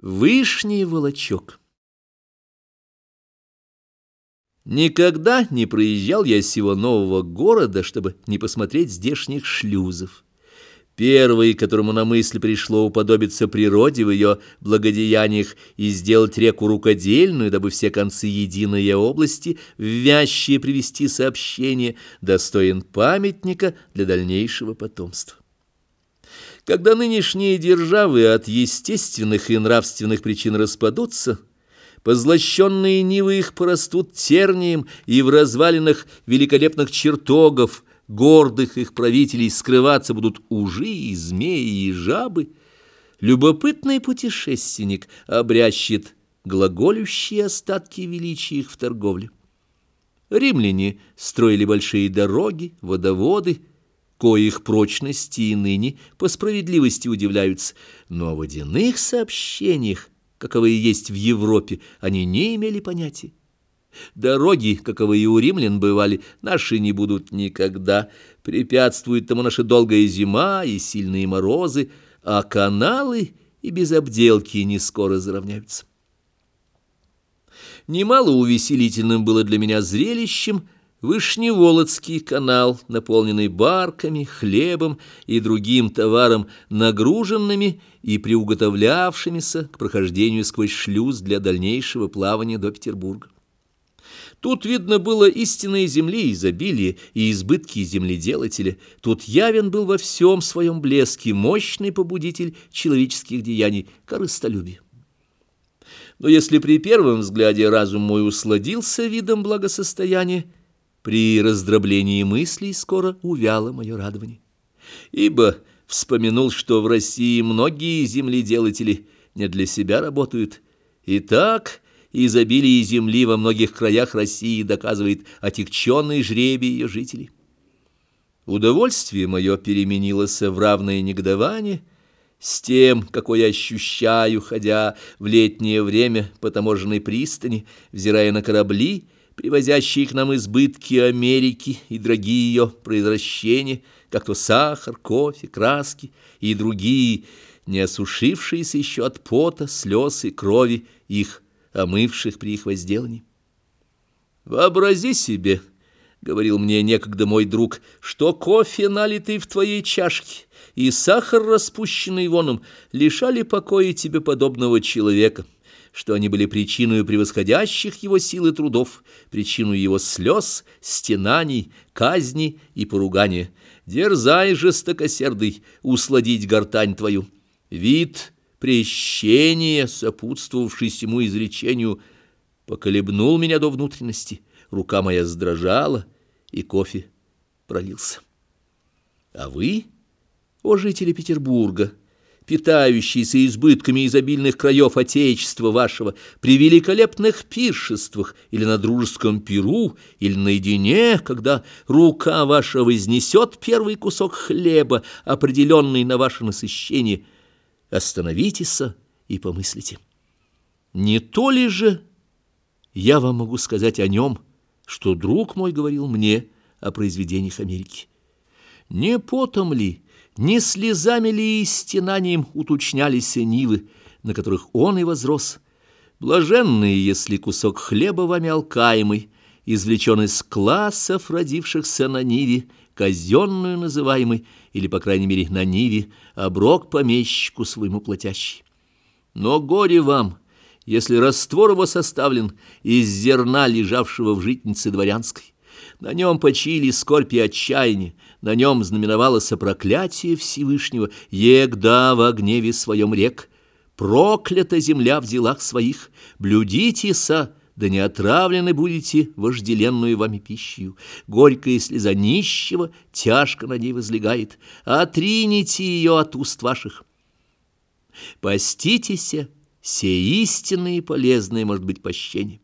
Вышний волочок. Никогда не проезжал я сего нового города, чтобы не посмотреть здешних шлюзов. Первый, которому на мысль пришло уподобиться природе в ее благодеяниях и сделать реку рукодельную, дабы все концы единой области в вящие привести сообщение, достоин памятника для дальнейшего потомства. Когда нынешние державы от естественных и нравственных причин распадутся, позлощенные нивы их порастут тернием, и в развалинах великолепных чертогов, гордых их правителей, скрываться будут ужи и змеи и жабы, любопытный путешественник обрящет глаголющие остатки величия их в торговле. Римляне строили большие дороги, водоводы, коих прочности и ныне по справедливости удивляются, но о водяных сообщениях, каковые есть в Европе, они не имели понятия. Дороги, каковые у римлян бывали, наши не будут никогда. Препятствует тому наша долгая зима и сильные морозы, а каналы и без обделки не скоро заровняются. Немало увеселительным было для меня зрелищем Вышневолодский канал, наполненный барками, хлебом и другим товаром, нагруженными и приуготовлявшимися к прохождению сквозь шлюз для дальнейшего плавания до Петербурга. Тут видно было истинные земли изобилие и избытки земледелателя. Тут явен был во всем своем блеске мощный побудитель человеческих деяний – корыстолюбие. Но если при первом взгляде разум мой усладился видом благосостояния, при раздроблении мыслей скоро увяло мое радование. Ибо вспомянул, что в России многие земледелатели не для себя работают. И так изобилие земли во многих краях России доказывает отягченный жребий ее жителей. Удовольствие мое переменилось в равное негодование с тем, какое ощущаю, ходя в летнее время по таможенной пристани, взирая на корабли, привозящие к нам избытки Америки и дорогие ее произвращения, как то сахар, кофе, краски и другие, не осушившиеся еще от пота, слез и крови их, омывших при их возделании. Вообрази себе, — говорил мне некогда мой друг, — что кофе, налитый в твоей чашке, и сахар, распущенный воном, лишали покоя тебе подобного человека — что они были причиной превосходящих его силы трудов, причиной его слез, стенаний, казни и поругания. Дерзай, жестокосердый, усладить гортань твою. Вид прещения, сопутствовавший ему изречению, поколебнул меня до внутренности, рука моя сдрожала, и кофе пролился. А вы, о жители Петербурга, — питающийся избытками изобильных краев Отечества вашего, при великолепных пиршествах или на дружеском пиру, или наедине, когда рука ваша вознесет первый кусок хлеба, определенный на ваше насыщение, остановитесь и помыслите. Не то ли же я вам могу сказать о нем, что друг мой говорил мне о произведениях Америки? Не потом ли, не слезами ли и стенанием уточнялись нивы, на которых он и возрос? Блаженные, если кусок хлеба вами алкаемый, извлечен из классов, родившихся на ниве, казенную называемый, или, по крайней мере, на ниве, оброк помещику своему платящий. Но горе вам, если раствор его составлен из зерна, лежавшего в житнице дворянской. На нем почили скорбь и отчаяние, на нем знаменовалось проклятие Всевышнего, егда в гневе своем рек. Проклята земля в делах своих, блюдитеся, да не отравлены будете вожделенную вами пищей. Горькая слеза нищего тяжко на ней возлегает, отрините ее от уст ваших. Поститесь, все истинные и полезное может быть пощение.